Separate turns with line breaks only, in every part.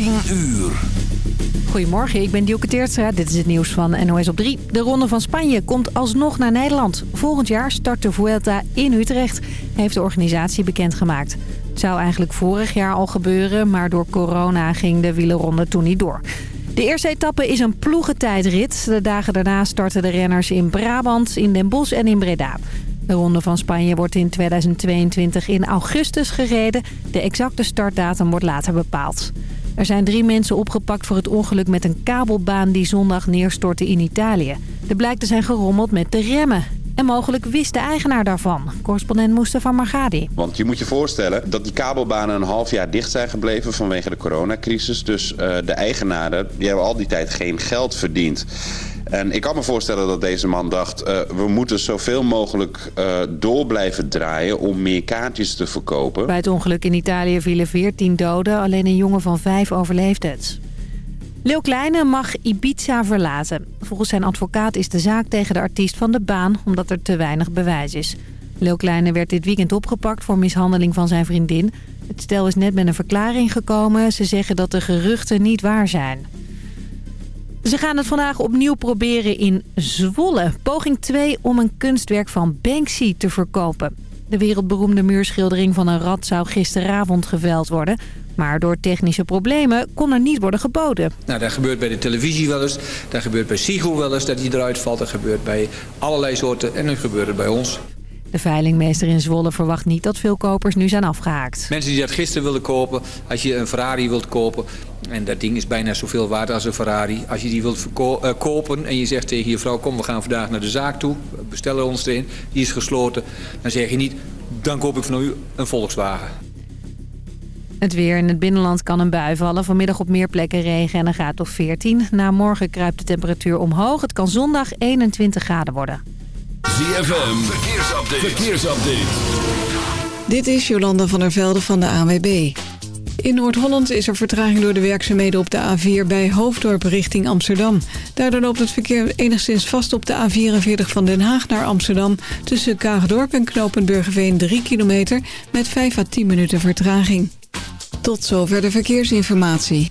10 uur.
Goedemorgen, ik ben Dielke Teertstra. Dit is het nieuws van NOS op 3. De Ronde van Spanje komt alsnog naar Nederland. Volgend jaar start de Vuelta in Utrecht, heeft de organisatie bekendgemaakt. Het zou eigenlijk vorig jaar al gebeuren, maar door corona ging de wielerronde toen niet door. De eerste etappe is een ploegentijdrit. De dagen daarna starten de renners in Brabant, in Den Bosch en in Breda. De Ronde van Spanje wordt in 2022 in augustus gereden. De exacte startdatum wordt later bepaald. Er zijn drie mensen opgepakt voor het ongeluk met een kabelbaan die zondag neerstortte in Italië. Er blijkt te zijn gerommeld met de remmen. En mogelijk wist de eigenaar daarvan. Correspondent Mustafa Margadi.
Want je moet je voorstellen dat die kabelbanen een half jaar dicht zijn gebleven vanwege de coronacrisis. Dus uh, de eigenaren die hebben al die tijd geen geld verdiend. En ik kan me voorstellen dat deze man dacht... Uh, we moeten zoveel mogelijk uh, door blijven draaien om meer kaartjes te verkopen.
Bij het ongeluk in Italië vielen 14 doden. Alleen een jongen van 5 overleefde het. Leeuw Kleine mag Ibiza verlaten. Volgens zijn advocaat is de zaak tegen de artiest van de baan... omdat er te weinig bewijs is. Leeuw Kleine werd dit weekend opgepakt voor mishandeling van zijn vriendin. Het stel is net met een verklaring gekomen. Ze zeggen dat de geruchten niet waar zijn. Ze gaan het vandaag opnieuw proberen in Zwolle. Poging 2 om een kunstwerk van Banksy te verkopen. De wereldberoemde muurschildering van een rat zou gisteravond geveld worden. Maar door technische problemen kon er niet worden geboden.
Nou, dat gebeurt bij de televisie wel eens. Dat gebeurt bij Sigo wel eens dat die eruit valt. Dat gebeurt bij allerlei soorten en nu gebeurt het bij ons.
De veilingmeester in Zwolle verwacht niet dat veel kopers nu zijn afgehaakt.
Mensen die dat gisteren wilden kopen, als je een Ferrari wilt kopen... en dat ding is bijna zoveel waard als een Ferrari... als je die wilt uh, kopen en je zegt tegen je vrouw... kom, we gaan vandaag naar de zaak toe, bestellen ons erin... die is gesloten, dan zeg je niet... dan koop ik van u een Volkswagen.
Het weer in het binnenland kan een bui vallen. Vanmiddag op meer plekken regen en een graad of 14. Na morgen kruipt de temperatuur omhoog. Het kan zondag 21 graden worden.
ZFM, verkeersupdate. verkeersupdate.
Dit is Jolanda van der Velde van de ANWB. In Noord-Holland is er vertraging door de werkzaamheden op de A4 bij Hoofddorp richting Amsterdam. Daardoor loopt het verkeer enigszins vast op de A44 van Den Haag naar Amsterdam... tussen Kaagdorp en Knopenburgerveen 3 kilometer met 5 à 10 minuten vertraging. Tot zover de verkeersinformatie.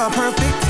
you're perfect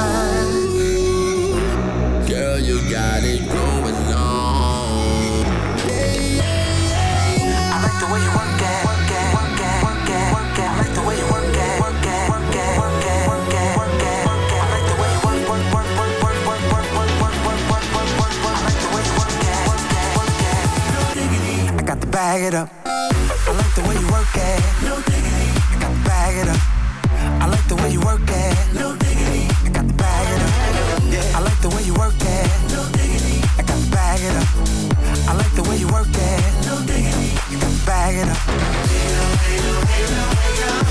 You got it going on.
I like the way you work it. I like the way you work. I got to bag it up. I like the way you work it. I got to bag it up. I like the way you work. I like the way you work it. No diggity, bag it up. Hey yo, hey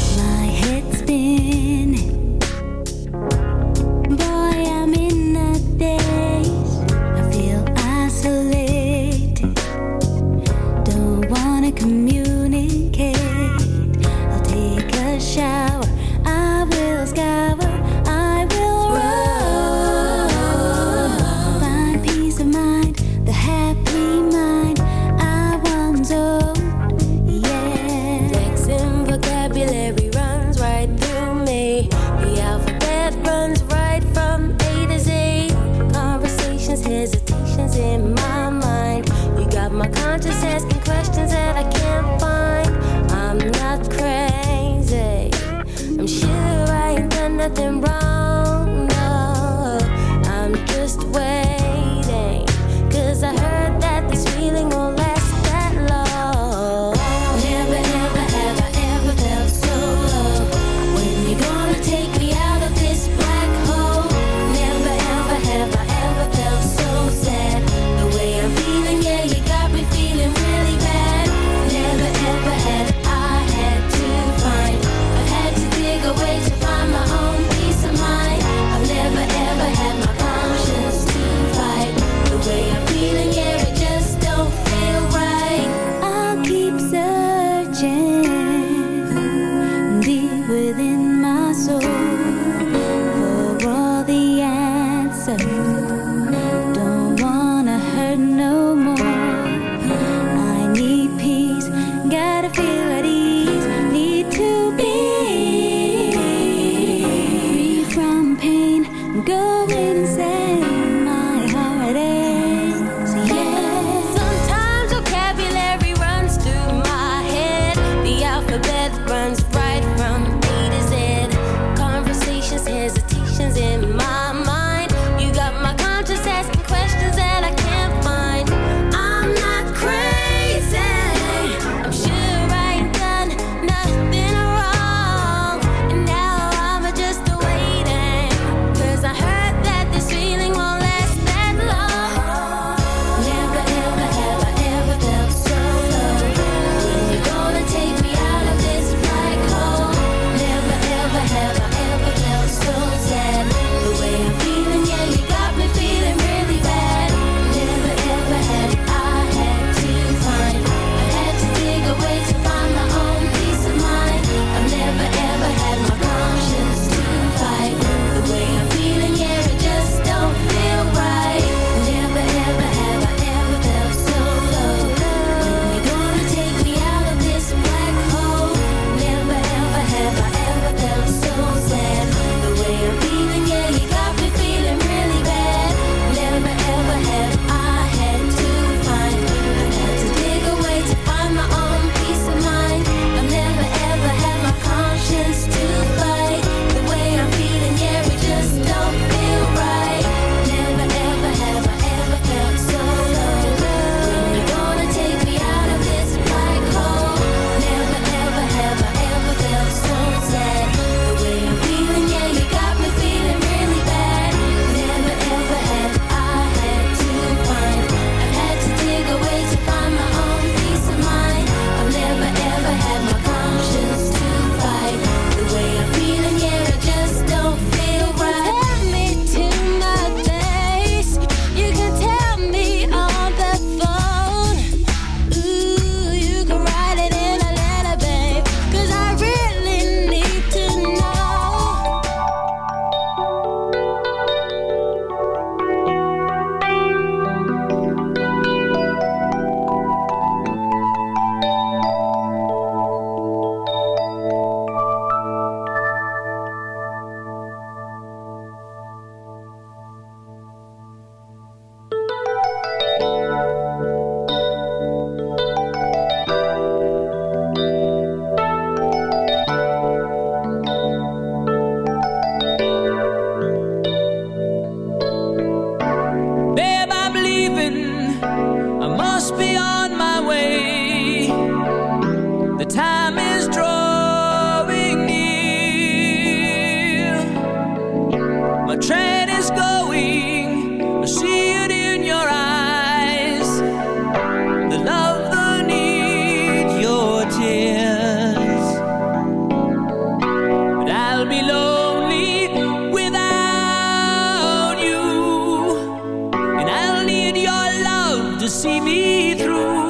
See me through.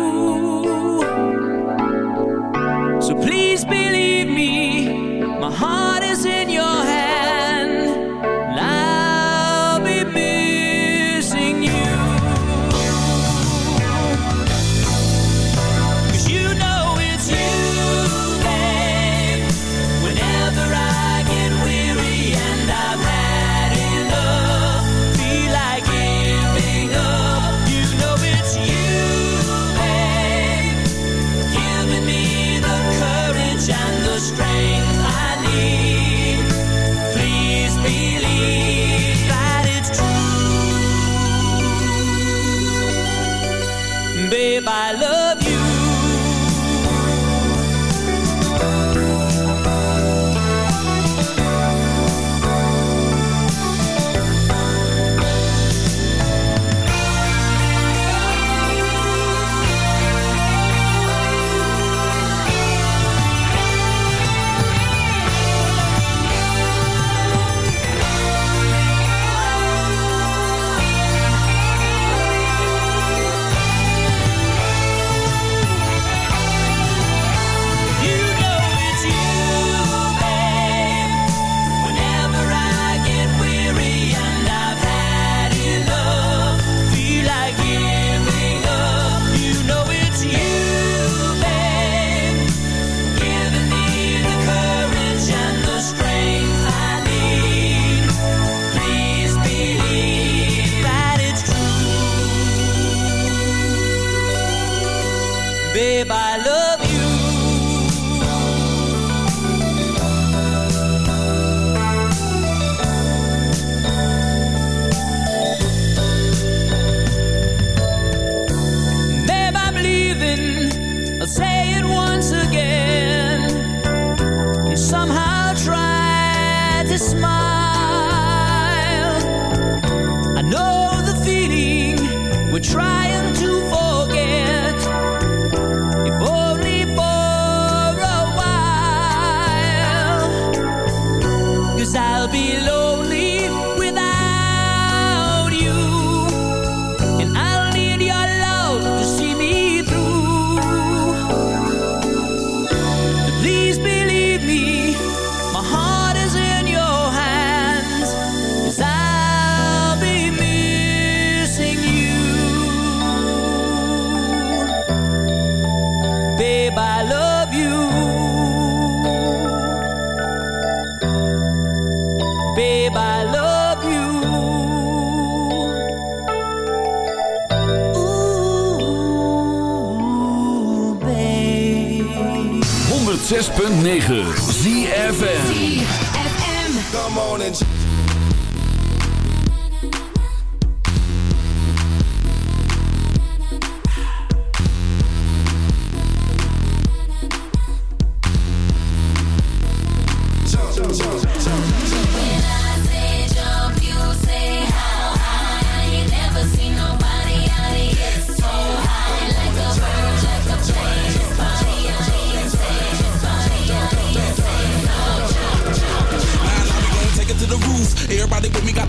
babe, I love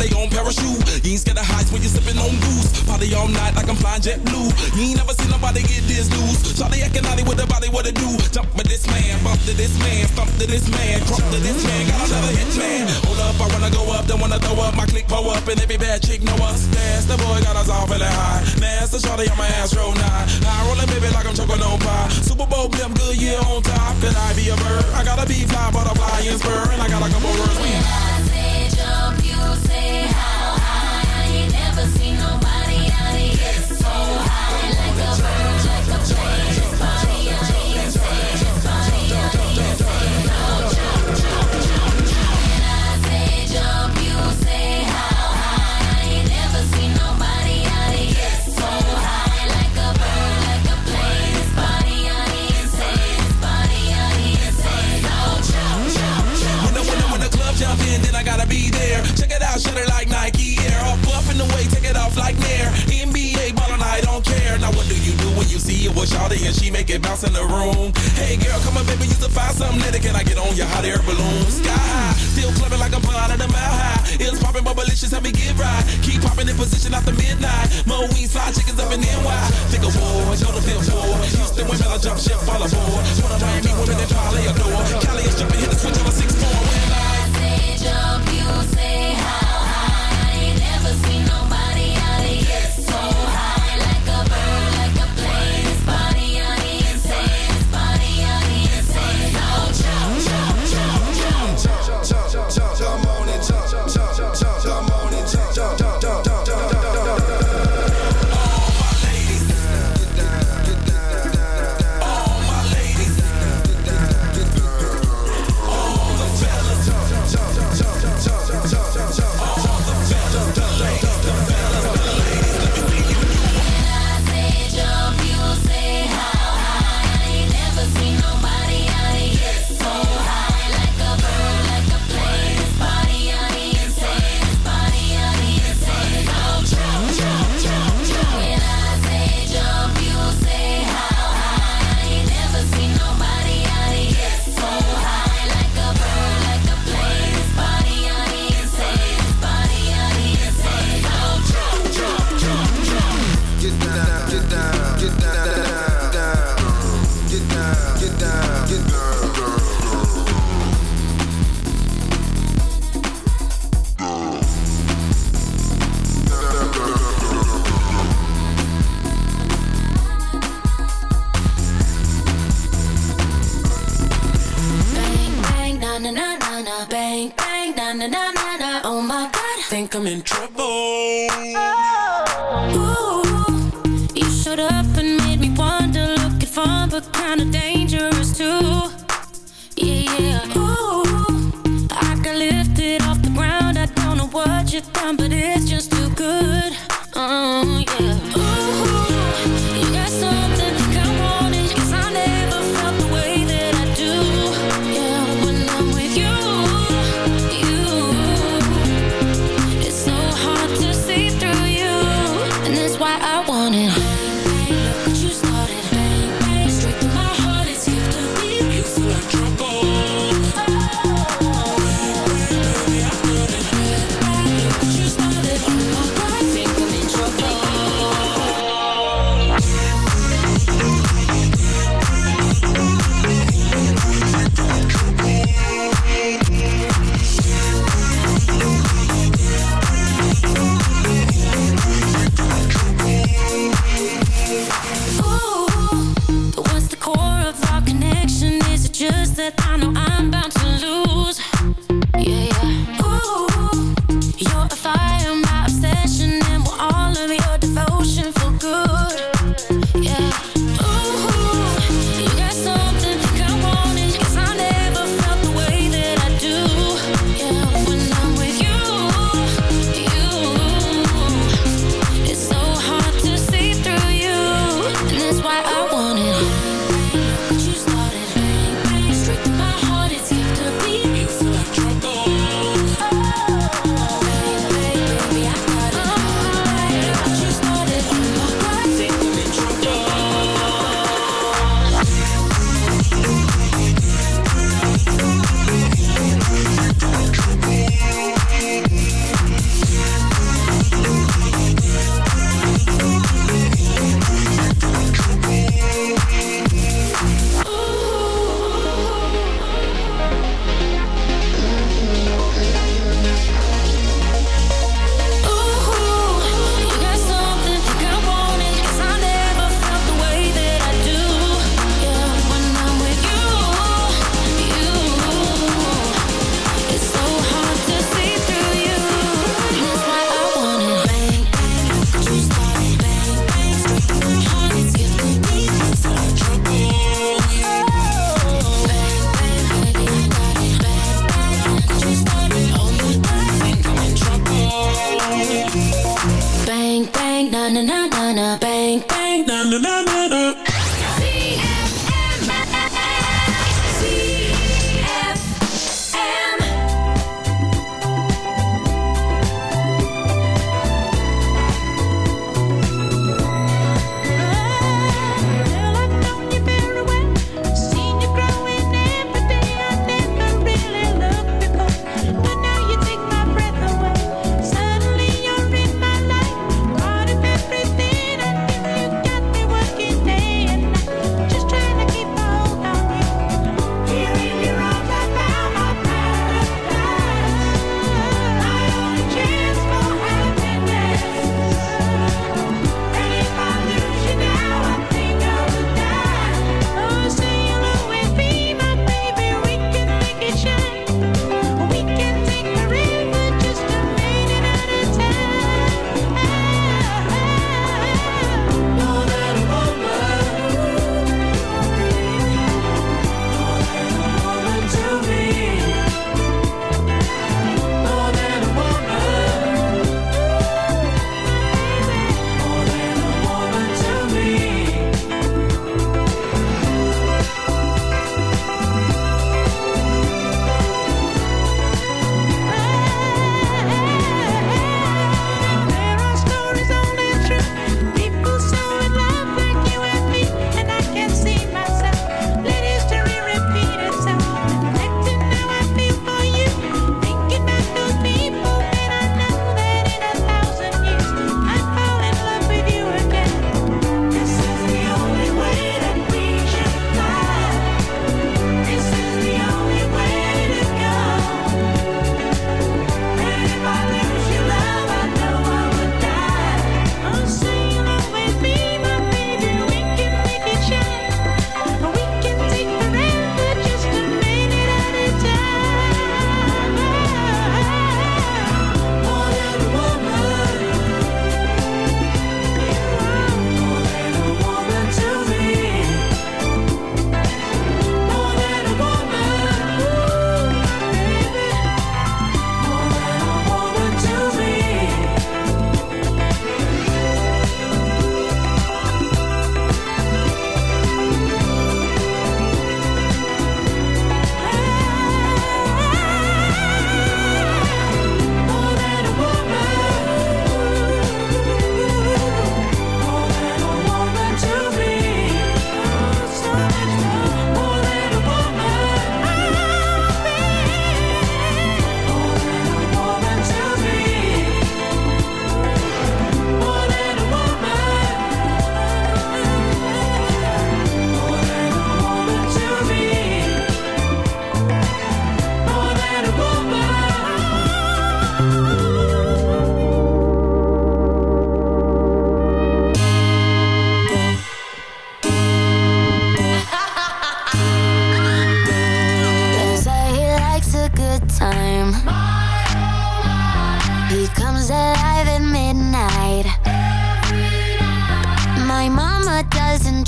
Their own parachute. You ain't scared of heights when you sipping on goose. Party all night like I'm flying JetBlue. You ain't never seen nobody get this loose. Shawty acting naughty with the body, what it do? Jump with this man, bump to this man, stomp to this man, crump to this man. Got another hit man. Hold up, I wanna go up, don't wanna throw up. My click pull up, and every bad chick know us. That's the boy got us all feeling high. Master Shawty on my ass roll nine. High rolling baby like I'm choking on pie. Super Bowl blimp, Goodyear on top. Could I be a bird? I gotta be fly, butterfly, and spur. And I got a couple words. We it with Shawty and she make it bounce in the room? Hey girl, come on baby, you to find something later. Can I get on your hot air balloon? Sky high, still clubbing like I'm flying at the mile high. It's popping, but malicious, help me get right. Keep popping in position after midnight. Mo wings, fly chickens up in NY. Think of war, go to feel for. Houston women, I jump ship, fall aboard. One of Miami women that probably adore. Cali is jumping, hit the switch on a six four. When I
Get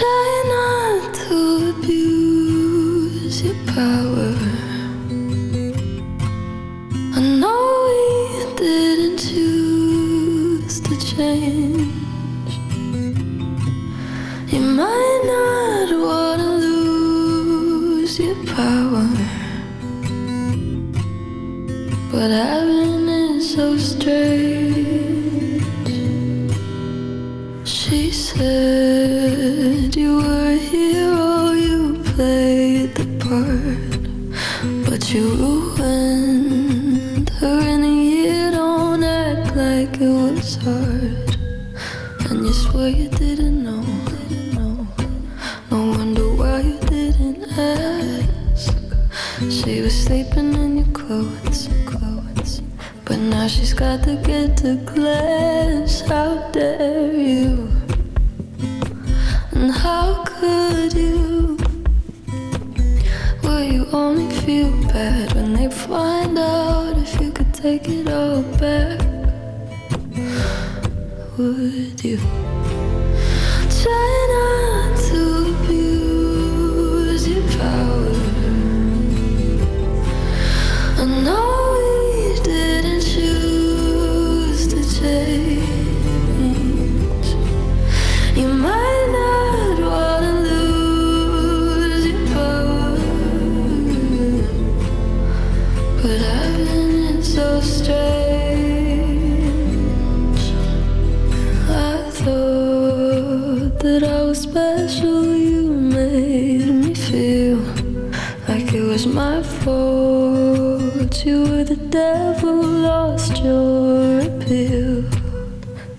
try
not to abuse your power. to glare. ever lost your appeal?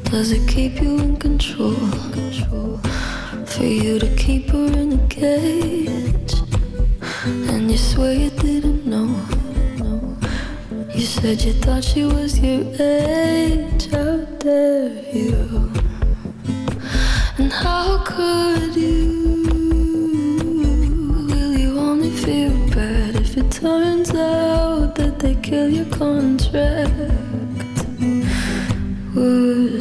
Does it keep you in control? For you to keep her in a cage, and you swear you didn't know. You said you thought she was your age. How dare you? And how could you? Will you only feel bad if it turns out? did they kill your contract? Would.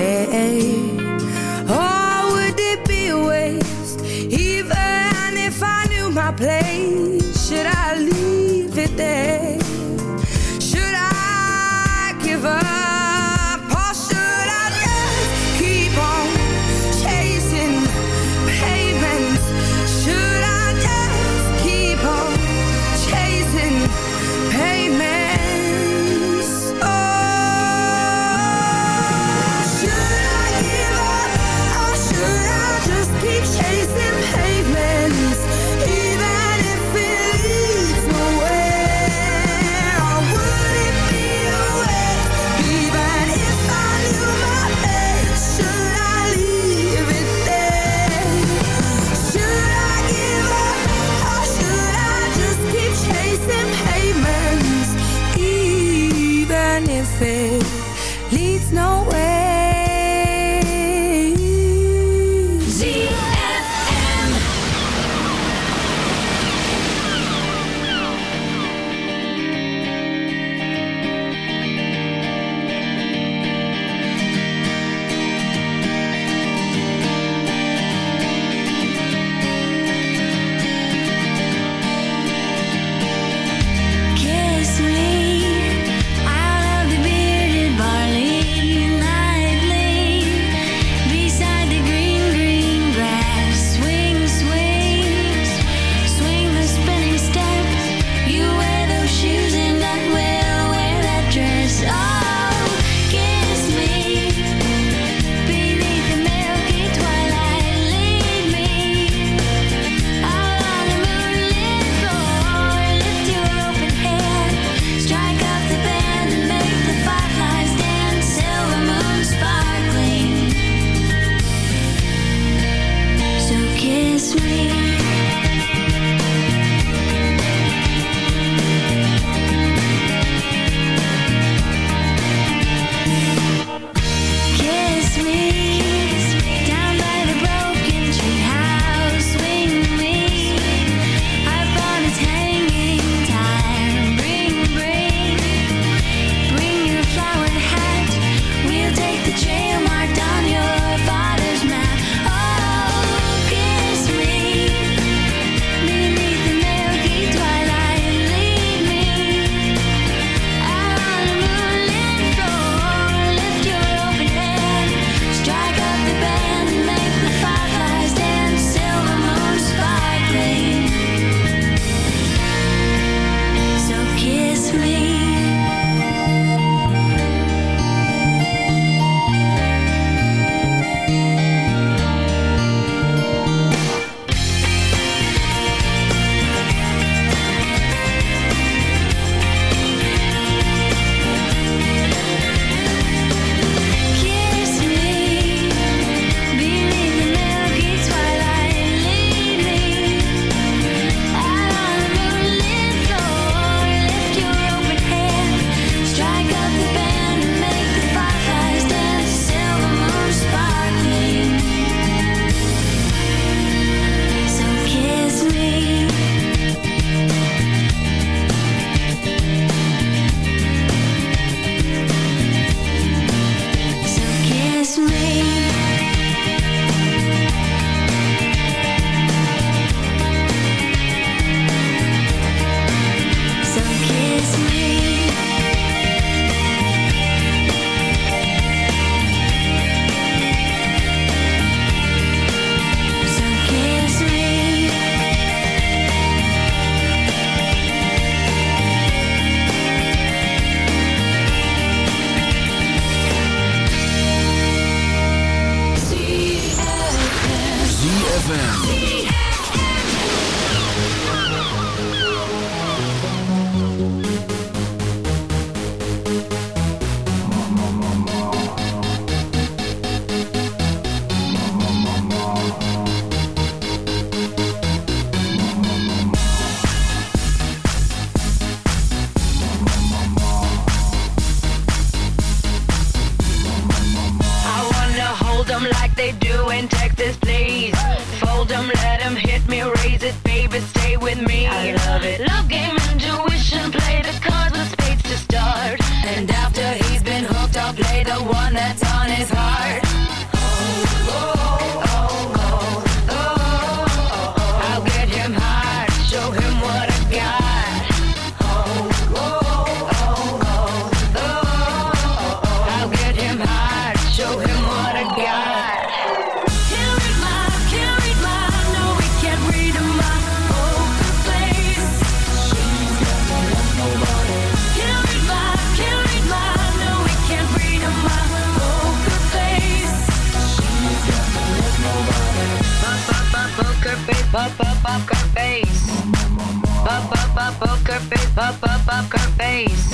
poker face, pop, pop, poker face.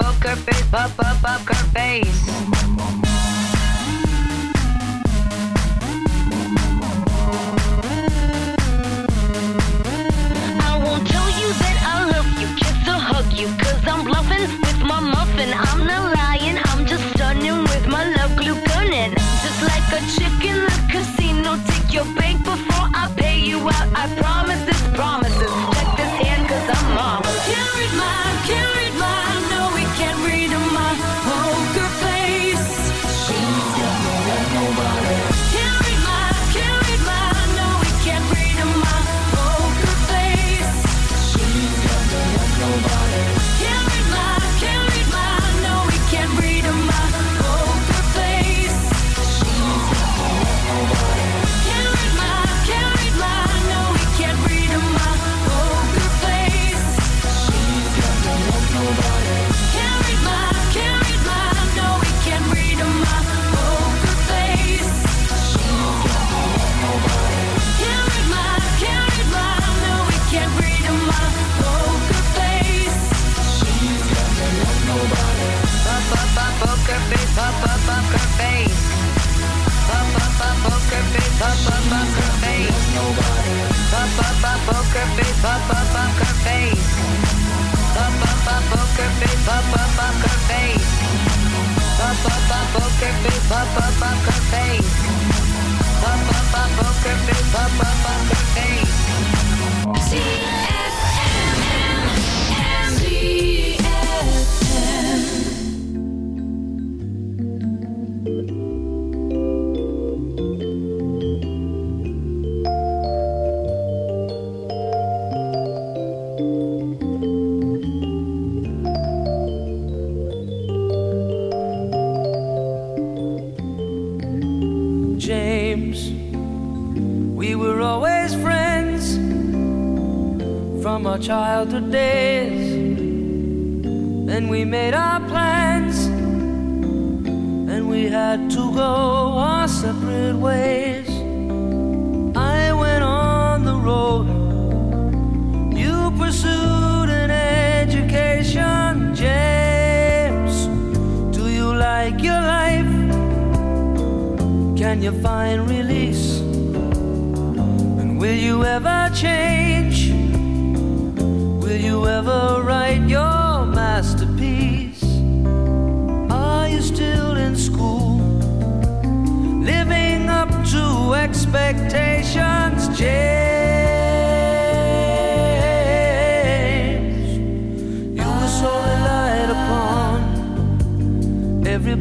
poker face, pop, pop, poker face.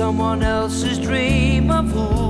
Someone else's dream of who